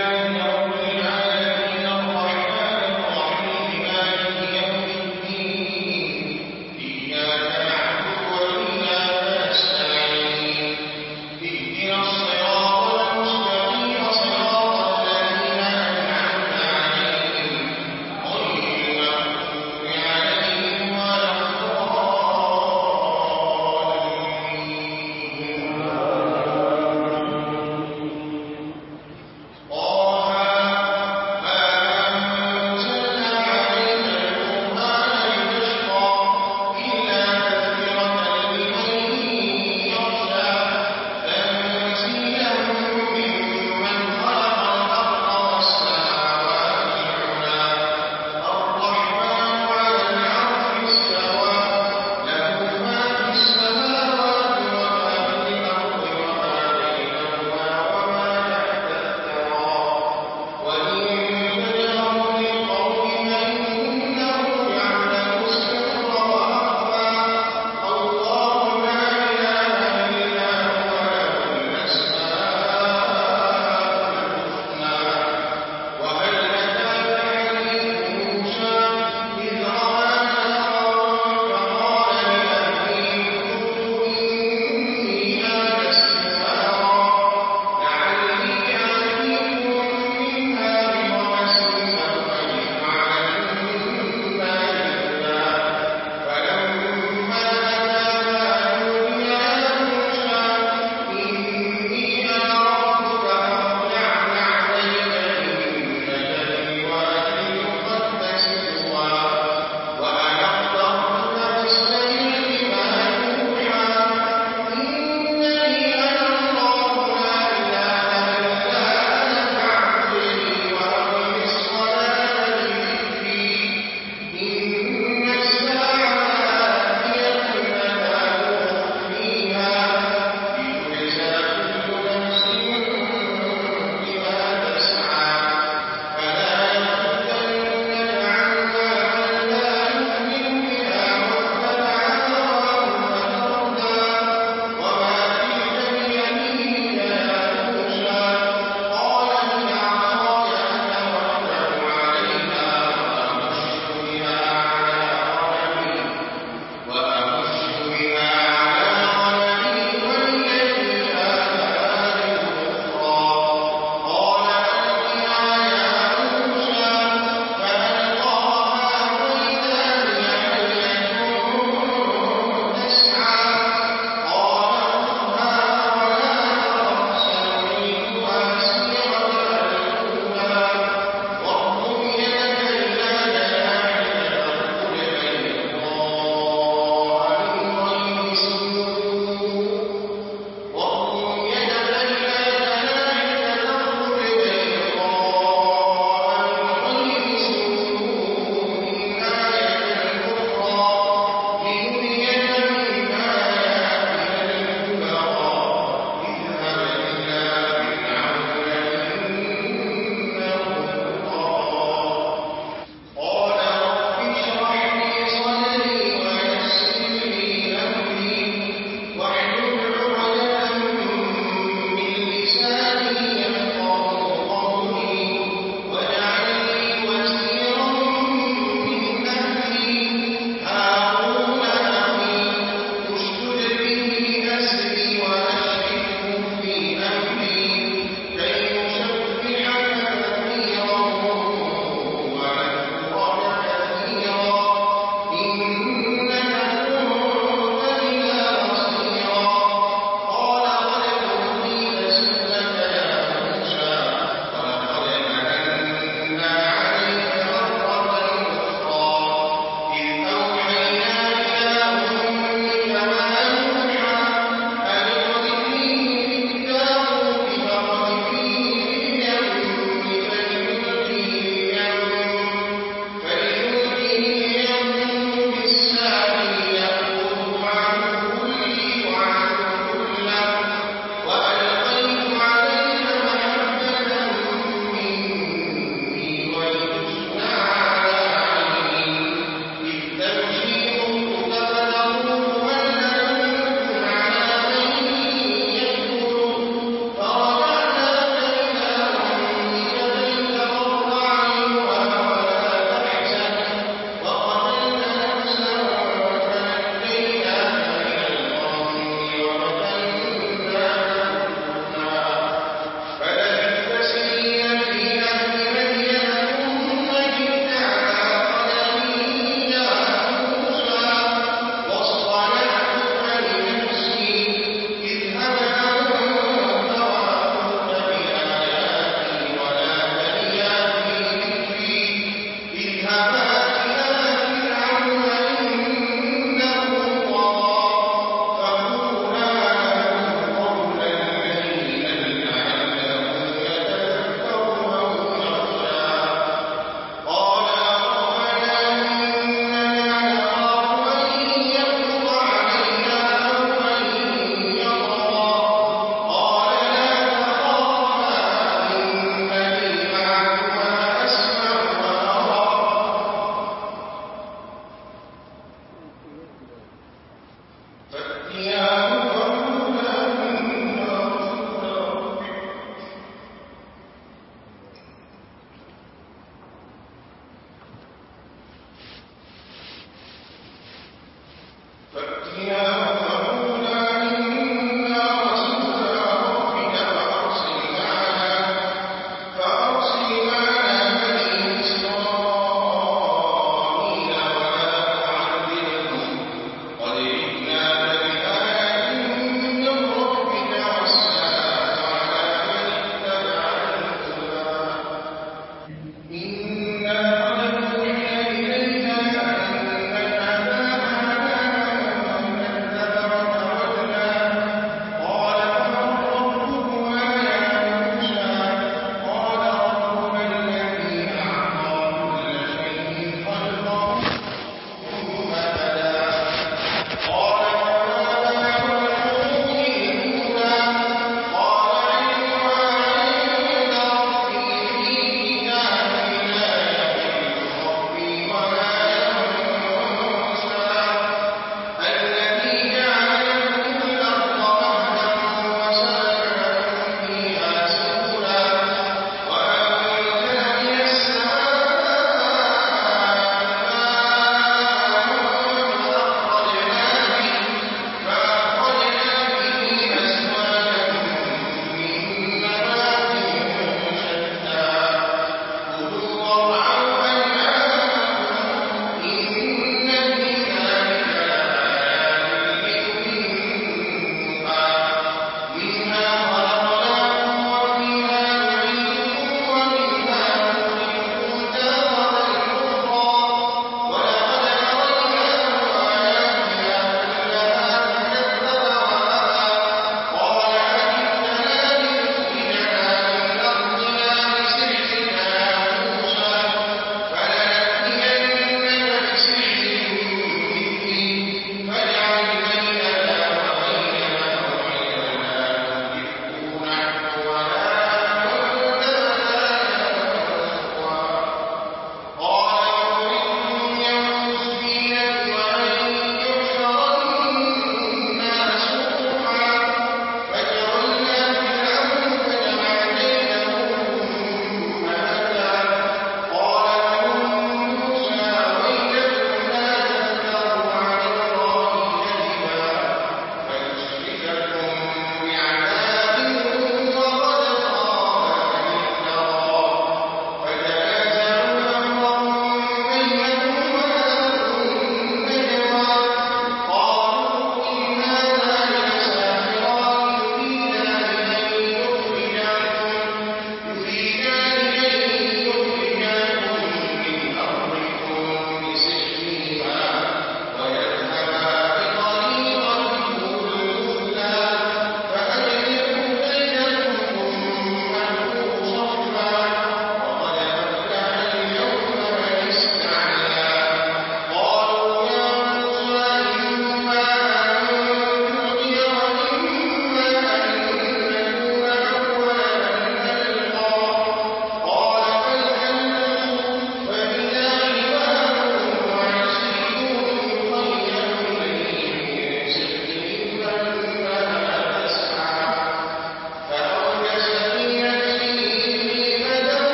الله